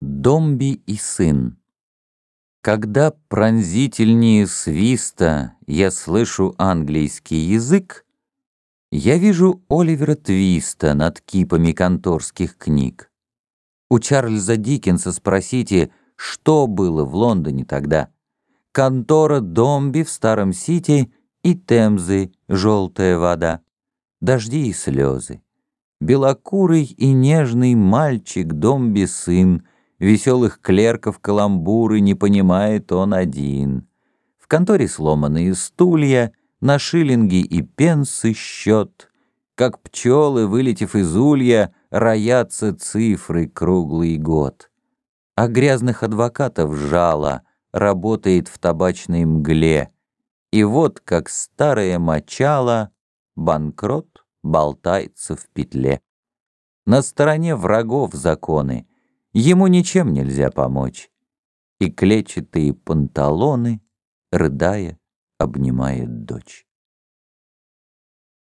Домби и сын. Когда пронзительнее свиста я слышу английский язык, я вижу Оливера Твиста над кипами конторских книг. У Чарльза Диккенса спросите, что было в Лондоне тогда. Контора Домби в Старом Сити и Темзы, желтая вода, дожди и слезы. Белокурый и нежный мальчик Домби сын — Веселых клерков каламбуры не понимает он один. В конторе сломанные стулья, на шиллинги и пенсы счет. Как пчелы, вылетев из улья, роятся цифры круглый год. А грязных адвокатов жало, работает в табачной мгле. И вот, как старое мочало, банкрот болтается в петле. На стороне врагов законы — Ему ничем нельзя помочь. И клетчатые панталоны, рыдая, обнимает дочь.